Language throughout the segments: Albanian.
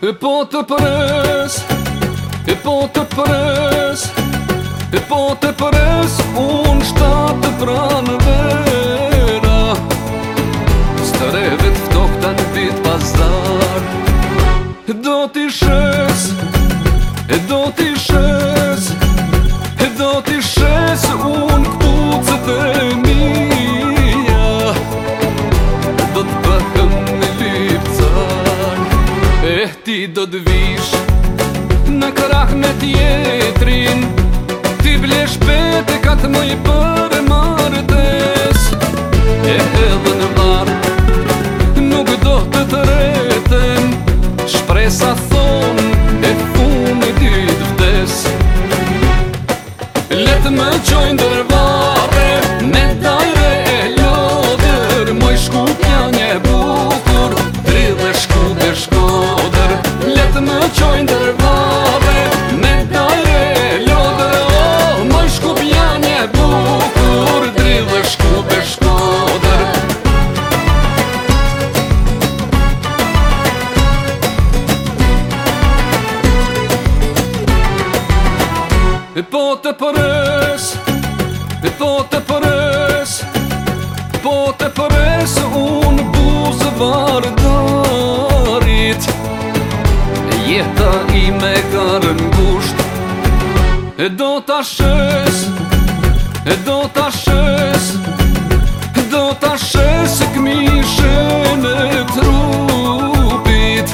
E po të përës E po të përës E po të përës Unë shtatë të pranë vera Së të revet Ftok të në vit pazar do t'i shes E do t'i shes tjetrin Ti ble shpete ka të mëj përë mërëtes E edhe në varë nuk do të të Shpresa thonë e fumë i ditë vdes Letë me qojnë dërë Dhe po të përës Dhe po të përës Po të përës Unë buzë vardarit Jeta i me karën gusht E do të shës E do të shës E do të shës E këmishë trupit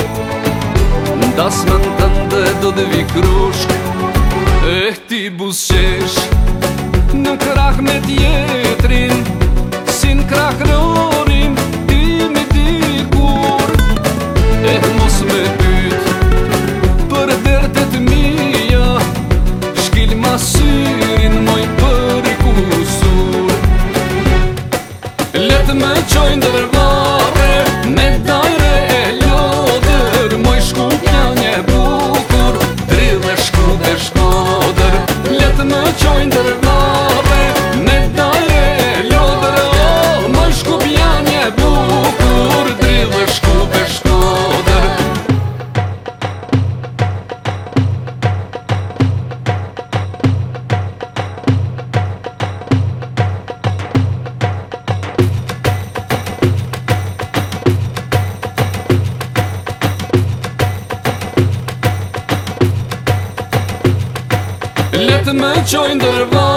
Das më të ndë Do të vikrushkë Eh ti buzqesh Në krak me tjetrin Si në krak në Fatima join the love Sentiment joined the wall